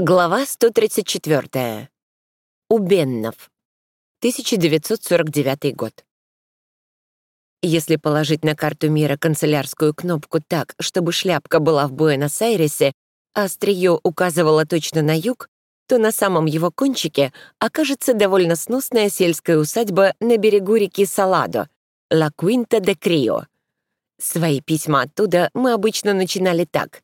Глава 134. У Беннов. 1949 год. Если положить на карту мира канцелярскую кнопку так, чтобы шляпка была в Буэнос-Айресе, а острие указывало точно на юг, то на самом его кончике окажется довольно сносная сельская усадьба на берегу реки Саладо, Ла Куинта де Крио. Свои письма оттуда мы обычно начинали так —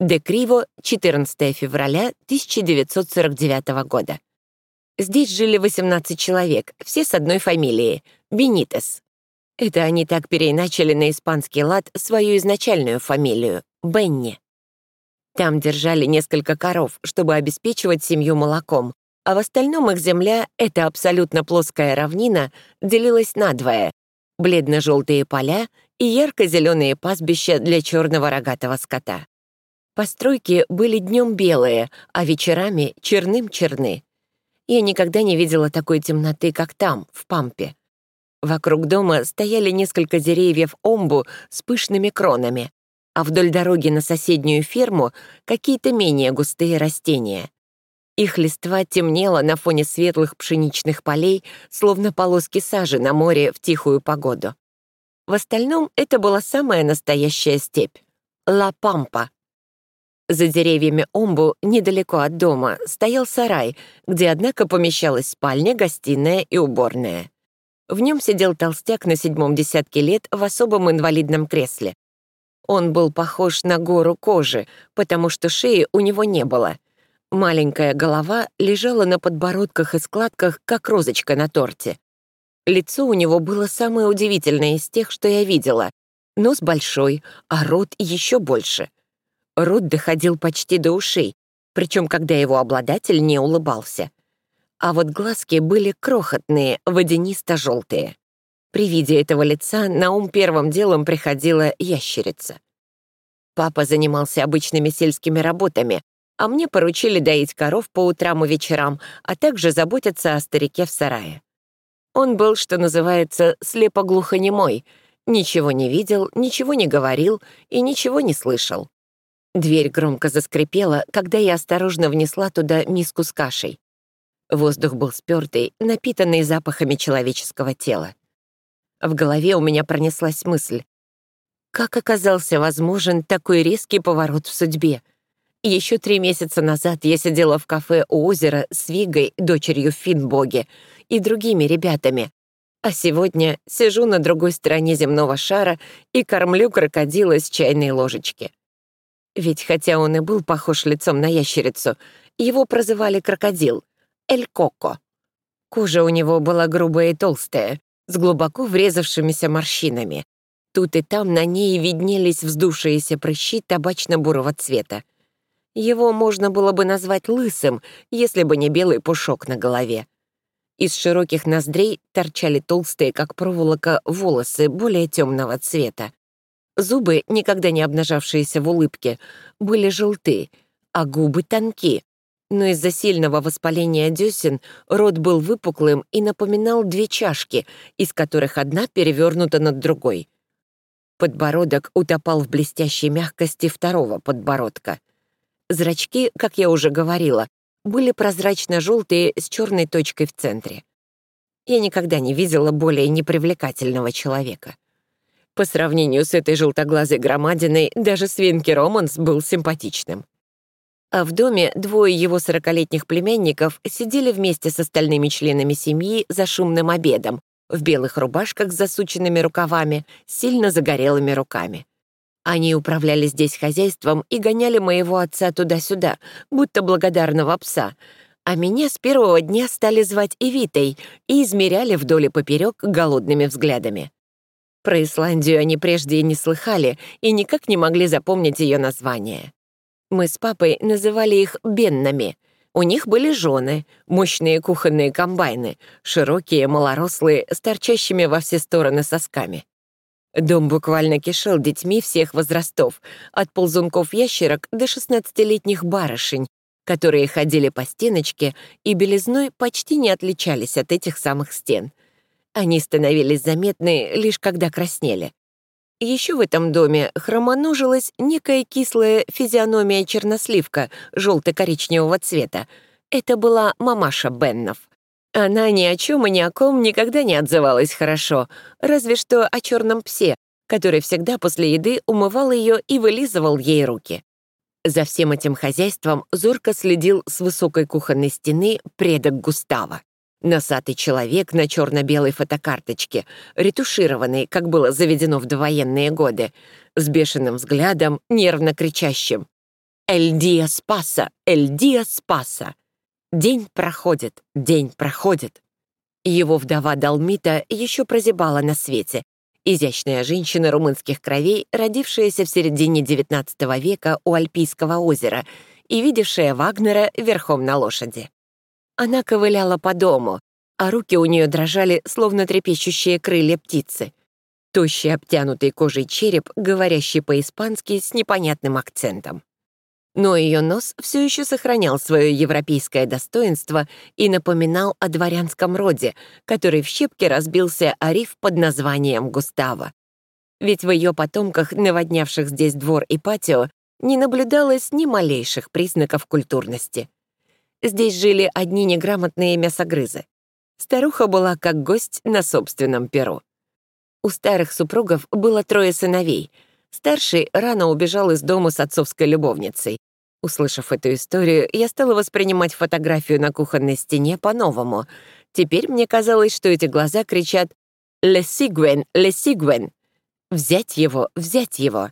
Де Криво, 14 февраля 1949 года. Здесь жили 18 человек, все с одной фамилией — Бенитес. Это они так переиначили на испанский лад свою изначальную фамилию — Бенни. Там держали несколько коров, чтобы обеспечивать семью молоком, а в остальном их земля, эта абсолютно плоская равнина, делилась надвое — бледно-желтые поля и ярко-зеленые пастбища для черного рогатого скота. Постройки были днем белые, а вечерами черным-черны. Я никогда не видела такой темноты, как там, в Пампе. Вокруг дома стояли несколько деревьев омбу с пышными кронами, а вдоль дороги на соседнюю ферму какие-то менее густые растения. Их листва темнела на фоне светлых пшеничных полей, словно полоски сажи на море в тихую погоду. В остальном это была самая настоящая степь — Ла Пампа, за деревьями Омбу, недалеко от дома, стоял сарай, где, однако, помещалась спальня, гостиная и уборная. В нем сидел толстяк на седьмом десятке лет в особом инвалидном кресле. Он был похож на гору кожи, потому что шеи у него не было. Маленькая голова лежала на подбородках и складках, как розочка на торте. Лицо у него было самое удивительное из тех, что я видела. Нос большой, а рот еще больше — Рот доходил почти до ушей, причем когда его обладатель не улыбался. А вот глазки были крохотные, водянисто-желтые. При виде этого лица на ум первым делом приходила ящерица. Папа занимался обычными сельскими работами, а мне поручили доить коров по утрам и вечерам, а также заботиться о старике в сарае. Он был, что называется, слепо-глухонемой, ничего не видел, ничего не говорил и ничего не слышал. Дверь громко заскрипела, когда я осторожно внесла туда миску с кашей. Воздух был спёртый, напитанный запахами человеческого тела. В голове у меня пронеслась мысль. Как оказался возможен такой резкий поворот в судьбе? Еще три месяца назад я сидела в кафе у озера с Вигой, дочерью Финбоги, и другими ребятами. А сегодня сижу на другой стороне земного шара и кормлю крокодила с чайной ложечки. Ведь хотя он и был похож лицом на ящерицу, его прозывали крокодил — Эль Коко. Кожа у него была грубая и толстая, с глубоко врезавшимися морщинами. Тут и там на ней виднелись вздувшиеся прыщи табачно-бурого цвета. Его можно было бы назвать лысым, если бы не белый пушок на голове. Из широких ноздрей торчали толстые, как проволока, волосы более темного цвета. Зубы, никогда не обнажавшиеся в улыбке, были желты, а губы тонки. Но из-за сильного воспаления десен рот был выпуклым и напоминал две чашки, из которых одна перевернута над другой. Подбородок утопал в блестящей мягкости второго подбородка. Зрачки, как я уже говорила, были прозрачно-желтые с черной точкой в центре. Я никогда не видела более непривлекательного человека. По сравнению с этой желтоглазой громадиной, даже свинки Романс был симпатичным. А в доме двое его сорокалетних племянников сидели вместе с остальными членами семьи за шумным обедом, в белых рубашках с засученными рукавами, сильно загорелыми руками. Они управляли здесь хозяйством и гоняли моего отца туда-сюда, будто благодарного пса, а меня с первого дня стали звать Эвитой и измеряли вдоль и поперек голодными взглядами. Про Исландию они прежде и не слыхали и никак не могли запомнить ее название. Мы с папой называли их беннами. У них были жены, мощные кухонные комбайны, широкие, малорослые, с торчащими во все стороны сосками. Дом буквально кишел детьми всех возрастов, от ползунков-ящерок до шестнадцатилетних барышень, которые ходили по стеночке и белизной почти не отличались от этих самых стен — они становились заметны лишь когда краснели. Еще в этом доме хромоножилась некая кислая физиономия черносливка желто-коричневого цвета. Это была мамаша Беннов. Она ни о чем и ни о ком никогда не отзывалась хорошо, разве что о черном псе, который всегда после еды умывал ее и вылизывал ей руки. За всем этим хозяйством зорко следил с высокой кухонной стены предок Густава. Носатый человек на черно-белой фотокарточке, ретушированный, как было заведено в довоенные годы, с бешеным взглядом, нервно кричащим. «Эль диа спаса! Эль диа спаса!» День проходит, день проходит. Его вдова Далмита еще прозябала на свете, изящная женщина румынских кровей, родившаяся в середине XIX века у Альпийского озера и видевшая Вагнера верхом на лошади. Она ковыляла по дому, а руки у нее дрожали, словно трепещущие крылья птицы. Тощий обтянутый кожей череп, говорящий по-испански с непонятным акцентом. Но ее нос все еще сохранял свое европейское достоинство и напоминал о дворянском роде, который в щепке разбился о риф под названием Густава. Ведь в ее потомках, наводнявших здесь двор и патио, не наблюдалось ни малейших признаков культурности. Здесь жили одни неграмотные мясогрызы. Старуха была как гость на собственном перу. У старых супругов было трое сыновей. Старший рано убежал из дома с отцовской любовницей. Услышав эту историю, я стала воспринимать фотографию на кухонной стене по-новому. Теперь мне казалось, что эти глаза кричат «Ле Сигвен! Ле Сигвен!» «Взять его! Взять его!»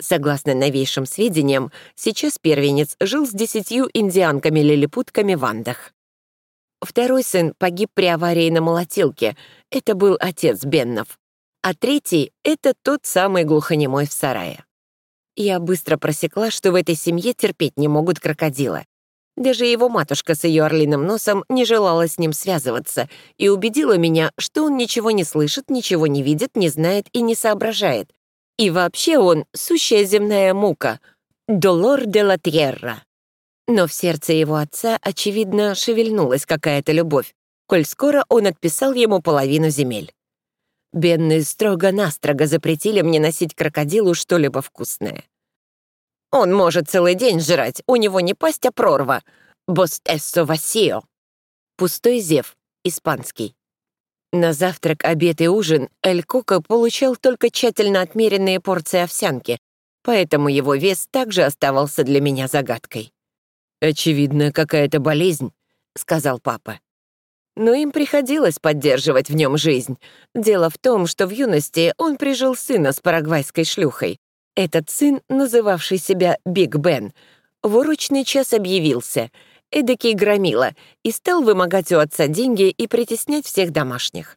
Согласно новейшим сведениям, сейчас первенец жил с десятью индианками-лилипутками в Андах. Второй сын погиб при аварии на молотилке. Это был отец Беннов. А третий — это тот самый глухонемой в сарае. Я быстро просекла, что в этой семье терпеть не могут крокодила. Даже его матушка с ее орлиным носом не желала с ним связываться и убедила меня, что он ничего не слышит, ничего не видит, не знает и не соображает, и вообще он — сущая земная мука, «долор де ла тьерра». Но в сердце его отца, очевидно, шевельнулась какая-то любовь, коль скоро он отписал ему половину земель. Бедные строго-настрого запретили мне носить крокодилу что-либо вкусное. Он может целый день жрать, у него не пасть, а прорва. «Бостессо васио». Пустой зев, испанский. На завтрак, обед и ужин Эль Коко получал только тщательно отмеренные порции овсянки, поэтому его вес также оставался для меня загадкой. «Очевидно, какая-то болезнь», — сказал папа. Но им приходилось поддерживать в нем жизнь. Дело в том, что в юности он прижил сына с парагвайской шлюхой. Этот сын, называвший себя Биг Бен, в урочный час объявился — эдакий громила, и стал вымогать у отца деньги и притеснять всех домашних.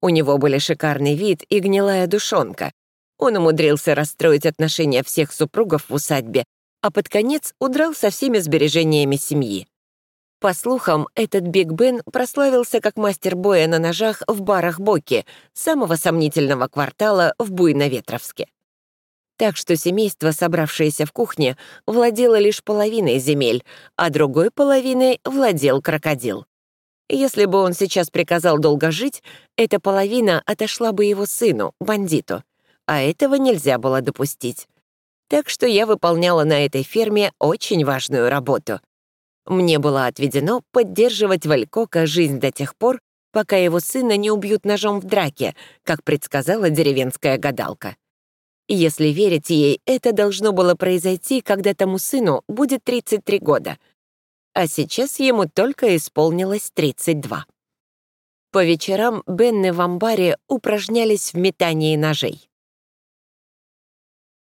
У него были шикарный вид и гнилая душонка. Он умудрился расстроить отношения всех супругов в усадьбе, а под конец удрал со всеми сбережениями семьи. По слухам, этот Биг Бен прославился как мастер боя на ножах в барах Боки, самого сомнительного квартала в Буйноветровске так что семейство, собравшееся в кухне, владело лишь половиной земель, а другой половиной владел крокодил. Если бы он сейчас приказал долго жить, эта половина отошла бы его сыну, бандиту, а этого нельзя было допустить. Так что я выполняла на этой ферме очень важную работу. Мне было отведено поддерживать Валькока жизнь до тех пор, пока его сына не убьют ножом в драке, как предсказала деревенская гадалка. Если верить ей, это должно было произойти, когда тому сыну будет 33 года. А сейчас ему только исполнилось 32. По вечерам Бенны в амбаре упражнялись в метании ножей.